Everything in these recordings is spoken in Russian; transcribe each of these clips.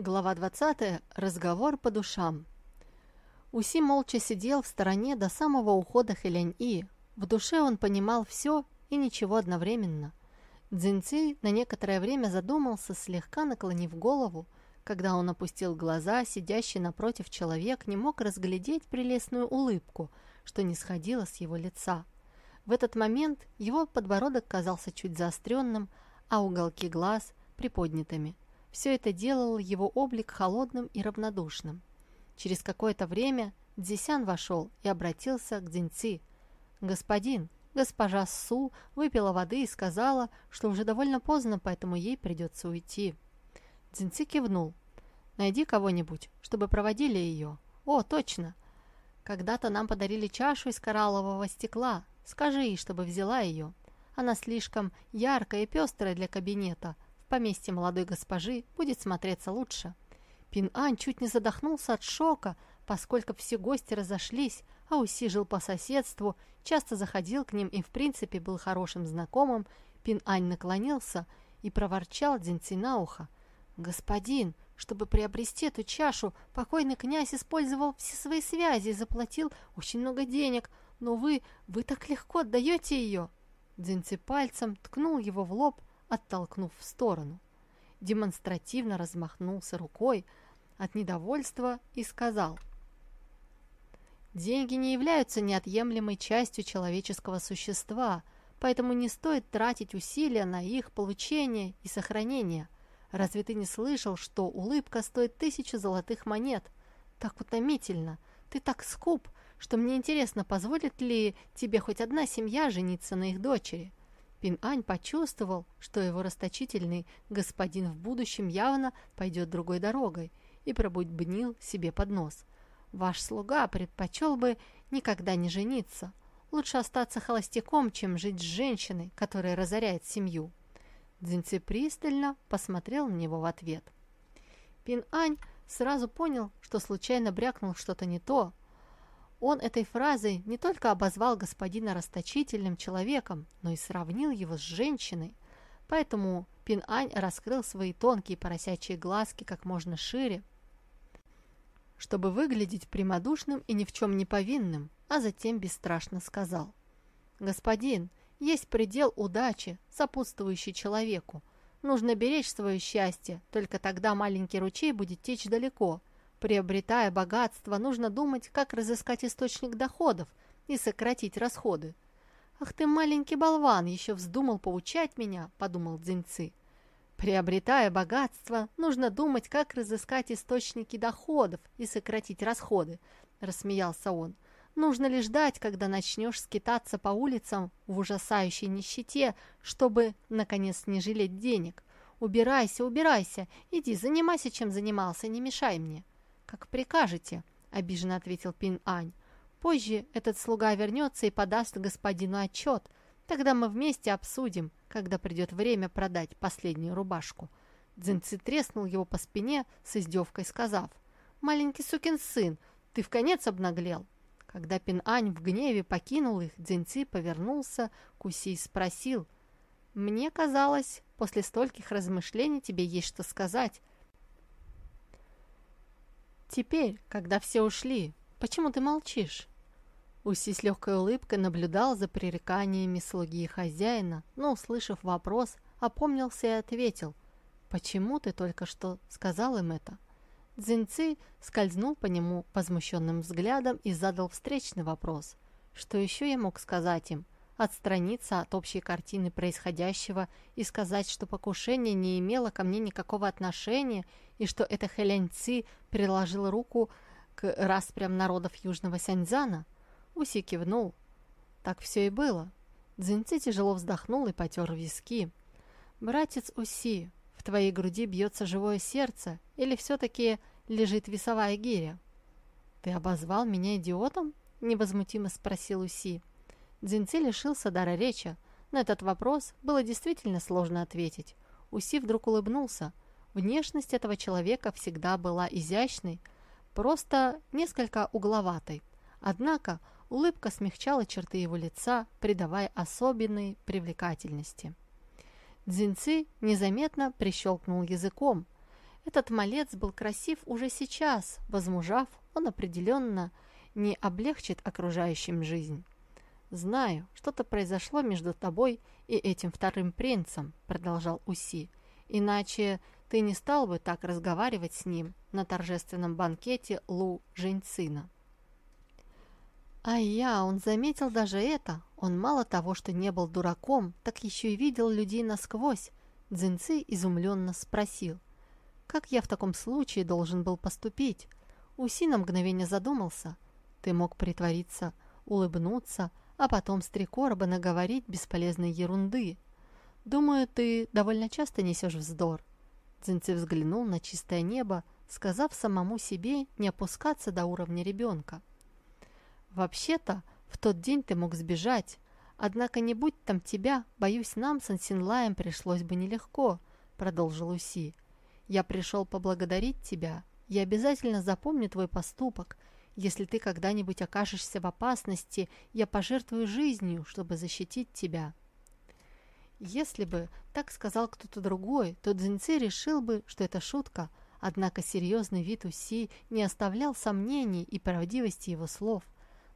Глава 20. Разговор по душам. Уси молча сидел в стороне до самого ухода Хэлянь-И. В душе он понимал все и ничего одновременно. Цзиньци на некоторое время задумался, слегка наклонив голову. Когда он опустил глаза, сидящий напротив человек не мог разглядеть прелестную улыбку, что не сходило с его лица. В этот момент его подбородок казался чуть заостренным, а уголки глаз приподнятыми – все это делало его облик холодным и равнодушным. Через какое-то время Дзисян вошел и обратился к Дзиньци. «Господин, госпожа Су выпила воды и сказала, что уже довольно поздно, поэтому ей придется уйти». Дзиньци кивнул. «Найди кого-нибудь, чтобы проводили ее». «О, точно! Когда-то нам подарили чашу из кораллового стекла. Скажи ей, чтобы взяла ее. Она слишком яркая и пестрая для кабинета, поместье молодой госпожи будет смотреться лучше. Пин-Ань чуть не задохнулся от шока, поскольку все гости разошлись, а Уси жил по соседству, часто заходил к ним и в принципе был хорошим знакомым, Пин-Ань наклонился и проворчал Дзиньци на ухо. «Господин, чтобы приобрести эту чашу, покойный князь использовал все свои связи и заплатил очень много денег, но вы, вы так легко отдаете ее!» Дзиньци пальцем ткнул его в лоб, оттолкнув в сторону. Демонстративно размахнулся рукой от недовольства и сказал «Деньги не являются неотъемлемой частью человеческого существа, поэтому не стоит тратить усилия на их получение и сохранение. Разве ты не слышал, что улыбка стоит тысячи золотых монет? Так утомительно, ты так скуп, что мне интересно, позволит ли тебе хоть одна семья жениться на их дочери. Пин-Ань почувствовал, что его расточительный господин в будущем явно пойдет другой дорогой, и пробудбнил себе под нос. «Ваш слуга предпочел бы никогда не жениться. Лучше остаться холостяком, чем жить с женщиной, которая разоряет семью». Дзиньци пристально посмотрел на него в ответ. Пин-Ань сразу понял, что случайно брякнул что-то не то, он этой фразой не только обозвал господина расточительным человеком, но и сравнил его с женщиной. Поэтому Пин-Ань раскрыл свои тонкие поросячьи глазки как можно шире, чтобы выглядеть прямодушным и ни в чем не повинным, а затем бесстрашно сказал. «Господин, есть предел удачи, сопутствующий человеку. Нужно беречь свое счастье, только тогда маленький ручей будет течь далеко, Приобретая богатство, нужно думать, как разыскать источник доходов и сократить расходы. «Ах ты, маленький болван, еще вздумал поучать меня», — подумал Дзиньцы. Приобретая богатство, нужно думать, как разыскать источники доходов и сократить расходы, рассмеялся он. Нужно лишь ждать, когда начнешь скитаться по улицам в ужасающей нищете, чтобы, наконец, не жалеть денег. Убирайся, убирайся, иди, занимайся, чем занимался, не мешай мне. «Как прикажете», — обиженно ответил Пин-Ань. «Позже этот слуга вернется и подаст господину отчет. Тогда мы вместе обсудим, когда придет время продать последнюю рубашку». Дзинци треснул его по спине с издевкой, сказав, «Маленький сукин сын, ты в конец обнаглел». Когда Пин-Ань в гневе покинул их, Дзинци повернулся к Уси и спросил, «Мне казалось, после стольких размышлений тебе есть что сказать. «Теперь, когда все ушли, почему ты молчишь?» Уси с легкой улыбкой наблюдал за пререканиями слуги и хозяина, но, услышав вопрос, опомнился и ответил, «Почему ты только что сказал им это?» Цзиньци скользнул по нему возмущенным взглядом и задал встречный вопрос. Что еще я мог сказать им? Отстраниться от общей картины происходящего и сказать, что покушение не имело ко мне никакого отношения и что это Хэлянь приложил руку к распрям народов Южного Сяньцзана? Уси кивнул. Так все и было. Цзиньци тяжело вздохнул и потер виски. «Братец Уси, в твоей груди бьется живое сердце или все-таки лежит весовая гиря?» «Ты обозвал меня идиотом?» — невозмутимо спросил Уси. Дзинци лишился дара речи. На этот вопрос было действительно сложно ответить. Уси вдруг улыбнулся. Внешность этого человека всегда была изящной, просто несколько угловатой. Однако улыбка смягчала черты его лица, придавая особенной привлекательности. Дзинци незаметно прищелкнул языком. Этот малец был красив уже сейчас, возмужав, он определенно не облегчит окружающим жизнь. «Знаю, что-то произошло между тобой и этим вторым принцем», — продолжал Уси. «Иначе ты не стал бы так разговаривать с ним на торжественном банкете Лу Женьцина». А я, он заметил даже это. Он мало того, что не был дураком, так еще и видел людей насквозь. Дзинцы изумленно спросил. Как я в таком случае должен был поступить? Уси на мгновение задумался. Ты мог притвориться, улыбнуться, а потом с три короба наговорить бесполезной ерунды. Думаю, ты довольно часто несешь вздор. Дзинцы взглянул на чистое небо, сказав самому себе не опускаться до уровня ребенка. «Вообще-то, в тот день ты мог сбежать. Однако не будь там тебя, боюсь, нам с Ансинлаем пришлось бы нелегко», — продолжил Уси. Я пришел поблагодарить тебя. Я обязательно запомню твой поступок. Если ты когда-нибудь окажешься в опасности, я пожертвую жизнью, чтобы защитить тебя». Если бы так сказал кто-то другой, то Дзиньци решил бы, что это шутка, однако серьезный вид Уси не оставлял сомнений и правдивости его слов.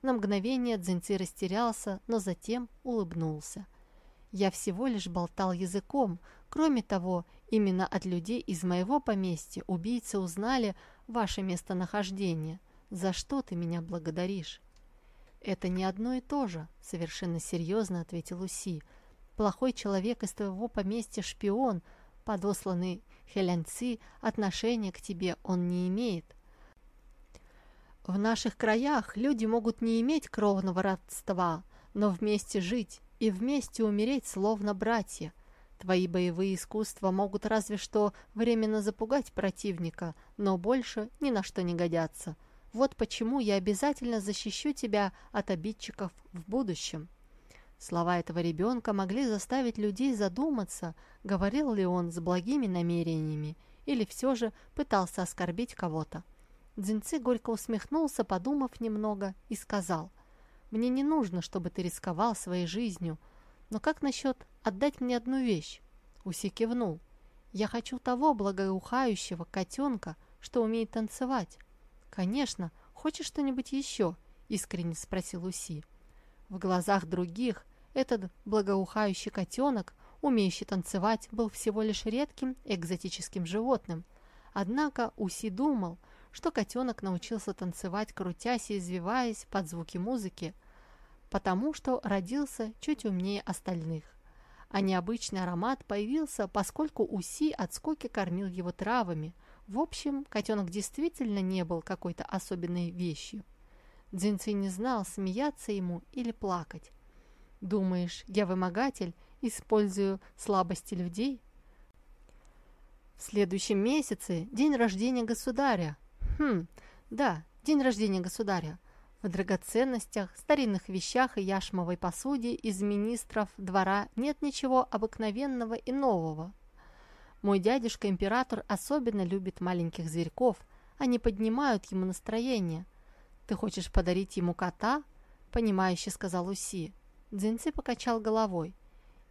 На мгновение Дзиньци растерялся, но затем улыбнулся. «Я всего лишь болтал языком. Кроме того, Именно от людей из моего поместья убийцы узнали ваше местонахождение. За что ты меня благодаришь?» «Это не одно и то же», — совершенно серьезно ответил Уси. «Плохой человек из твоего поместья шпион, подосланный Хелянци, отношения к тебе он не имеет». В наших краях люди могут не иметь кровного родства, но вместе жить и вместе умереть, словно братья. Твои боевые искусства могут разве что временно запугать противника, но больше ни на что не годятся. Вот почему я обязательно защищу тебя от обидчиков в будущем». Слова этого ребенка могли заставить людей задуматься, говорил ли он с благими намерениями или все же пытался оскорбить кого-то. Дзинцы горько усмехнулся, подумав немного, и сказал, «Мне не нужно, чтобы ты рисковал своей жизнью, но как насчет отдать мне одну вещь?» Уси кивнул. «Я хочу того благоухающего котенка, что умеет танцевать». «Конечно. Хочешь что-нибудь еще?» — искренне спросил Уси. В глазах других этот благоухающий котенок, умеющий танцевать, был всего лишь редким экзотическим животным. Однако Уси думал, что котенок научился танцевать, крутясь и извиваясь под звуки музыки, потому что родился чуть умнее остальных а необычный аромат появился, поскольку Уси от скуки кормил его травами. В общем, котенок действительно не был какой-то особенной вещью. Дзинци не знал, смеяться ему или плакать. «Думаешь, я вымогатель, использую слабости людей?» «В следующем месяце день рождения государя». «Хм, да, день рождения государя в драгоценностях, старинных вещах и яшмовой посуде из министров двора нет ничего обыкновенного и нового. Мой дядюшка-император особенно любит маленьких зверьков, они поднимают ему настроение. Ты хочешь подарить ему кота? Понимающе сказал Уси. Дзинцы покачал головой.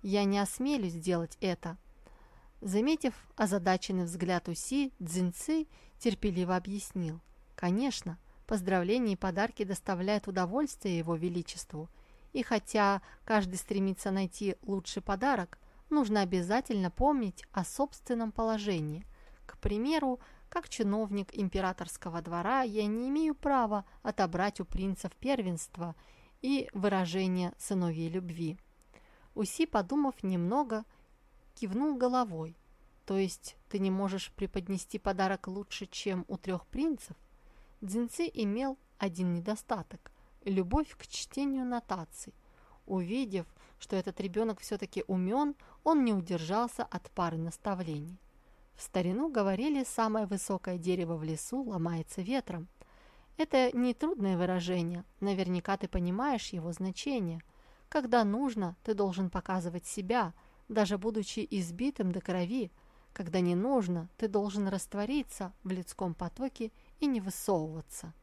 Я не осмелюсь сделать это. Заметив озадаченный взгляд Уси, Дзинцы терпеливо объяснил. Конечно, Поздравления и подарки доставляют удовольствие его величеству. И хотя каждый стремится найти лучший подарок, нужно обязательно помнить о собственном положении. К примеру, как чиновник императорского двора я не имею права отобрать у принцев первенство и выражение сыновьей любви. Уси, подумав немного, кивнул головой. То есть ты не можешь преподнести подарок лучше, чем у трех принцев? Дзинцы имел один недостаток – любовь к чтению нотаций. Увидев, что этот ребенок все-таки умен, он не удержался от пары наставлений. В старину говорили, самое высокое дерево в лесу ломается ветром. Это нетрудное выражение, наверняка ты понимаешь его значение. Когда нужно, ты должен показывать себя, даже будучи избитым до крови. Когда не нужно, ты должен раствориться в людском потоке и не высовываться.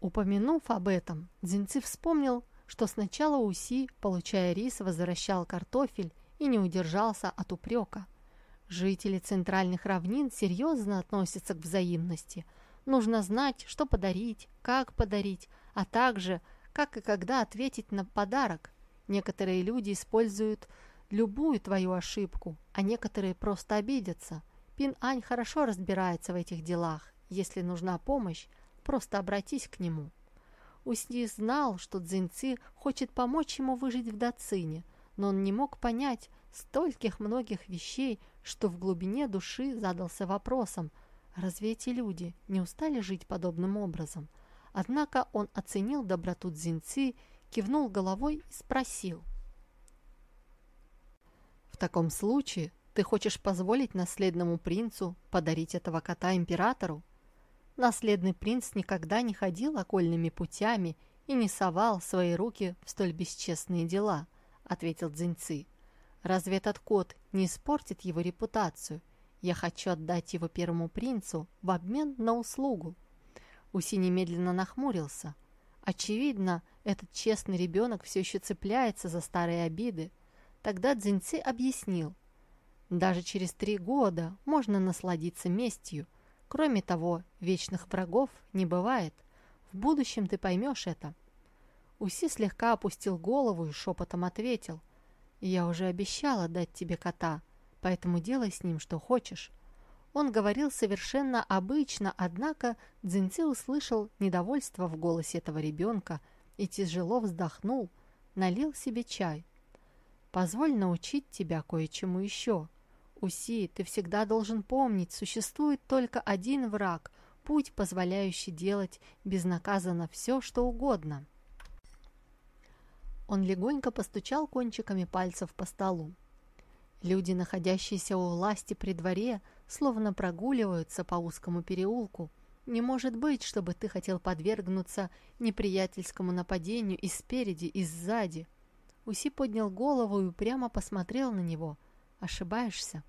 Упомянув об этом, Дзинцы вспомнил, что сначала Уси, получая рис, возвращал картофель и не удержался от упрека. Жители центральных равнин серьезно относятся к взаимности. Нужно знать, что подарить, как подарить, а также, как и когда ответить на подарок. Некоторые люди используют любую твою ошибку, а некоторые просто обидятся. Пин-Ань хорошо разбирается в этих делах. Если нужна помощь, просто обратись к нему. Уси знал, что Цзиньци хочет помочь ему выжить в Дацине, но он не мог понять стольких многих вещей, что в глубине души задался вопросом, разве эти люди не устали жить подобным образом? Однако он оценил доброту Цзиньци, кивнул головой и спросил. «В таком случае ты хочешь позволить наследному принцу подарить этого кота императору?» Наследный принц никогда не ходил окольными путями и не совал свои руки в столь бесчестные дела, ответил Дзиньци. Разве этот кот не испортит его репутацию? Я хочу отдать его первому принцу в обмен на услугу. Уси немедленно нахмурился. Очевидно, этот честный ребенок все еще цепляется за старые обиды. Тогда Дзиньци объяснил. Даже через три года можно насладиться местью – Кроме того, вечных врагов не бывает. В будущем ты поймешь это. Уси слегка опустил голову и шепотом ответил. «Я уже обещала дать тебе кота, поэтому делай с ним что хочешь». Он говорил совершенно обычно, однако Дзиньци услышал недовольство в голосе этого ребенка и тяжело вздохнул, налил себе чай. «Позволь научить тебя кое-чему еще», Уси, ты всегда должен помнить, существует только один враг, путь, позволяющий делать безнаказанно все, что угодно. Он легонько постучал кончиками пальцев по столу. Люди, находящиеся у власти при дворе, словно прогуливаются по узкому переулку. Не может быть, чтобы ты хотел подвергнуться неприятельскому нападению и спереди, и сзади. Уси поднял голову и прямо посмотрел на него. Ошибаешься.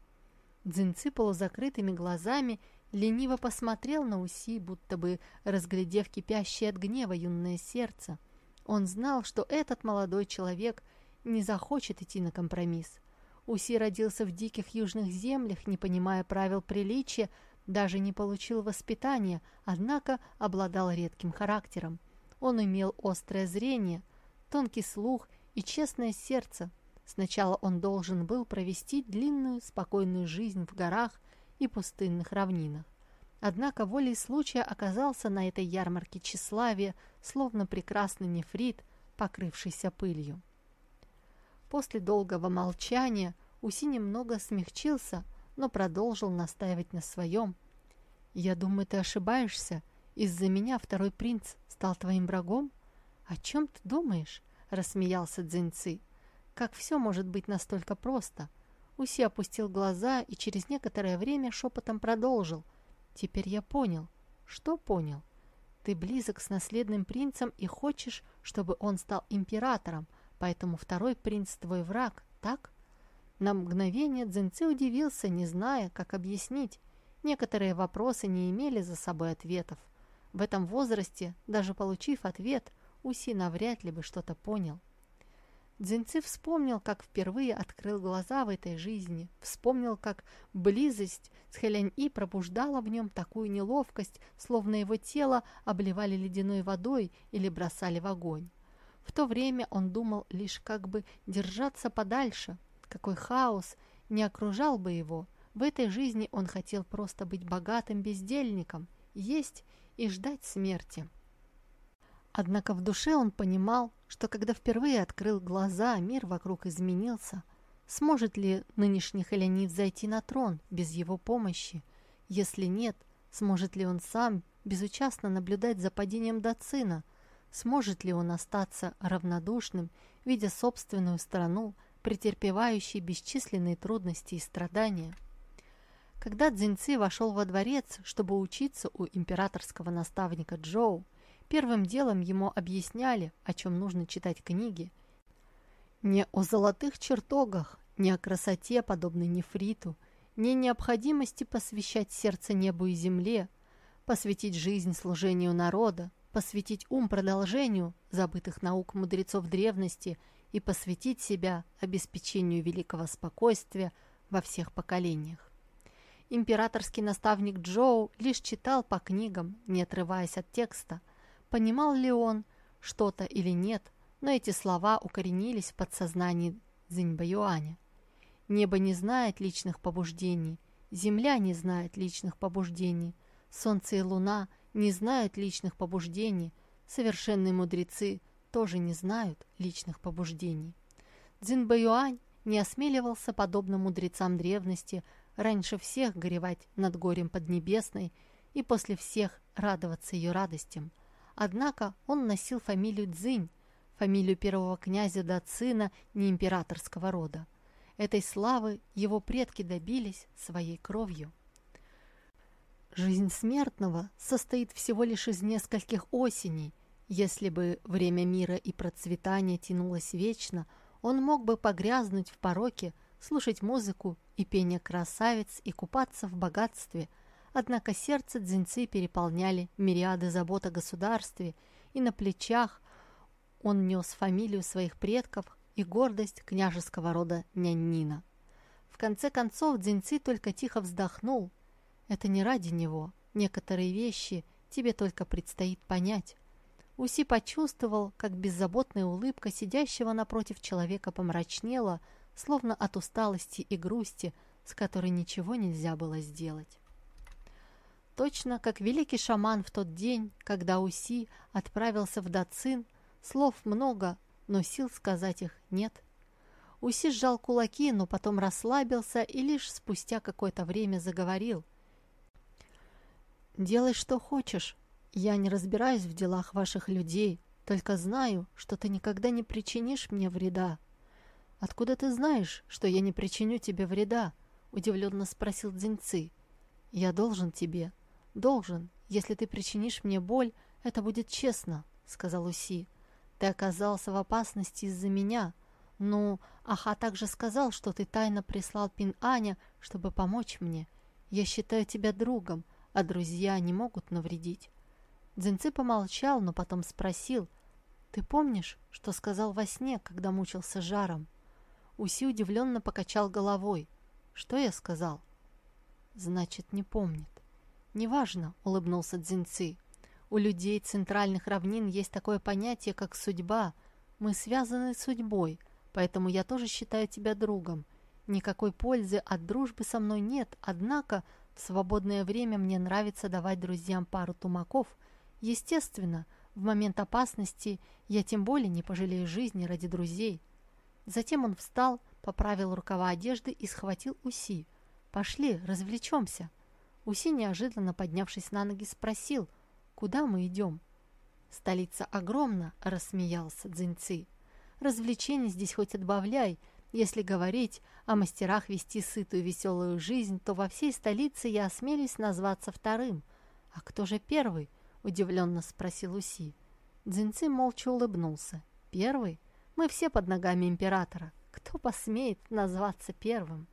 Дзинцы полузакрытыми глазами лениво посмотрел на Уси, будто бы разглядев кипящее от гнева юное сердце. Он знал, что этот молодой человек не захочет идти на компромисс. Уси родился в диких южных землях, не понимая правил приличия, даже не получил воспитания, однако обладал редким характером. Он имел острое зрение, тонкий слух и честное сердце, Сначала он должен был провести длинную, спокойную жизнь в горах и пустынных равнинах. Однако волей случая оказался на этой ярмарке тщеславия, словно прекрасный нефрит, покрывшийся пылью. После долгого молчания Уси немного смягчился, но продолжил настаивать на своем. «Я думаю, ты ошибаешься. Из-за меня второй принц стал твоим врагом? О чем ты думаешь?» – рассмеялся Дзиньци. Как все может быть настолько просто? Уси опустил глаза и через некоторое время шепотом продолжил. «Теперь я понял». «Что понял?» «Ты близок с наследным принцем и хочешь, чтобы он стал императором, поэтому второй принц твой враг, так?» На мгновение Дзинцы удивился, не зная, как объяснить. Некоторые вопросы не имели за собой ответов. В этом возрасте, даже получив ответ, Уси навряд ли бы что-то понял. Дзинцы вспомнил, как впервые открыл глаза в этой жизни, вспомнил, как близость с Хэлянь-И пробуждала в нем такую неловкость, словно его тело обливали ледяной водой или бросали в огонь. В то время он думал лишь как бы держаться подальше, какой хаос не окружал бы его. В этой жизни он хотел просто быть богатым бездельником, есть и ждать смерти. Однако в душе он понимал, что когда впервые открыл глаза, мир вокруг изменился. Сможет ли нынешний Хелянит зайти на трон без его помощи? Если нет, сможет ли он сам безучастно наблюдать за падением Дацина? Сможет ли он остаться равнодушным, видя собственную страну, претерпевающей бесчисленные трудности и страдания? Когда Цзиньци вошел во дворец, чтобы учиться у императорского наставника Джоу, Первым делом ему объясняли, о чем нужно читать книги. Не о золотых чертогах, не о красоте, подобной нефриту, не необходимости посвящать сердце небу и земле, посвятить жизнь служению народа, посвятить ум продолжению забытых наук мудрецов древности и посвятить себя обеспечению великого спокойствия во всех поколениях. Императорский наставник Джоу лишь читал по книгам, не отрываясь от текста. Понимал ли он что-то или нет, но эти слова укоренились в подсознании Цзиньбаюаня. Небо не знает личных побуждений, земля не знает личных побуждений, солнце и луна не знают личных побуждений, совершенные мудрецы тоже не знают личных побуждений. Цзиньбаюань не осмеливался, подобно мудрецам древности, раньше всех горевать над горем Поднебесной и после всех радоваться ее радостям. Однако он носил фамилию Цзинь, фамилию первого князя Дацина неимператорского рода. Этой славы его предки добились своей кровью. Жизнь смертного состоит всего лишь из нескольких осеней. Если бы время мира и процветания тянулось вечно, он мог бы погрязнуть в пороке, слушать музыку и пение красавиц и купаться в богатстве. Однако сердце дзинцы переполняли мириады забот о государстве, и на плечах он нес фамилию своих предков и гордость княжеского рода Няннина. В конце концов Дзиньци только тихо вздохнул. Это не ради него. Некоторые вещи тебе только предстоит понять. Уси почувствовал, как беззаботная улыбка сидящего напротив человека помрачнела, словно от усталости и грусти, с которой ничего нельзя было сделать. Точно как великий шаман в тот день, когда Уси отправился в Дацин, слов много, но сил сказать их нет. Уси сжал кулаки, но потом расслабился и лишь спустя какое-то время заговорил. «Делай, что хочешь. Я не разбираюсь в делах ваших людей, только знаю, что ты никогда не причинишь мне вреда». «Откуда ты знаешь, что я не причиню тебе вреда?» — удивленно спросил Дзиньцы. «Я должен тебе. Должен. Если ты причинишь мне боль, это будет честно», — сказал Уси. Ты оказался в опасности из-за меня. Ну, Аха также сказал, что ты тайно прислал Пин Аня, чтобы помочь мне. Я считаю тебя другом, а друзья не могут навредить. Дзинцы помолчал, но потом спросил, «Ты помнишь, что сказал во сне, когда мучился жаром?» Уси удивленно покачал головой. «Что я сказал?» «Значит, не помнит». «Неважно», — улыбнулся Дзинцы. У людей центральных равнин есть такое понятие, как судьба. Мы связаны с судьбой, поэтому я тоже считаю тебя другом. Никакой пользы от дружбы со мной нет, однако в свободное время мне нравится давать друзьям пару тумаков. Естественно, в момент опасности я тем более не пожалею жизни ради друзей. Затем он встал, поправил рукава одежды и схватил Уси. «Пошли, развлечемся». Уси, неожиданно поднявшись на ноги, спросил – Куда мы идем?» «Столица огромна», — рассмеялся Дзиньци. «Развлечений здесь хоть отбавляй. Если говорить о мастерах вести сытую веселую жизнь, то во всей столице я осмелюсь назваться вторым. А кто же первый?» — удивленно спросил Уси. Дзиньци молча улыбнулся. «Первый? Мы все под ногами императора. Кто посмеет назваться первым?»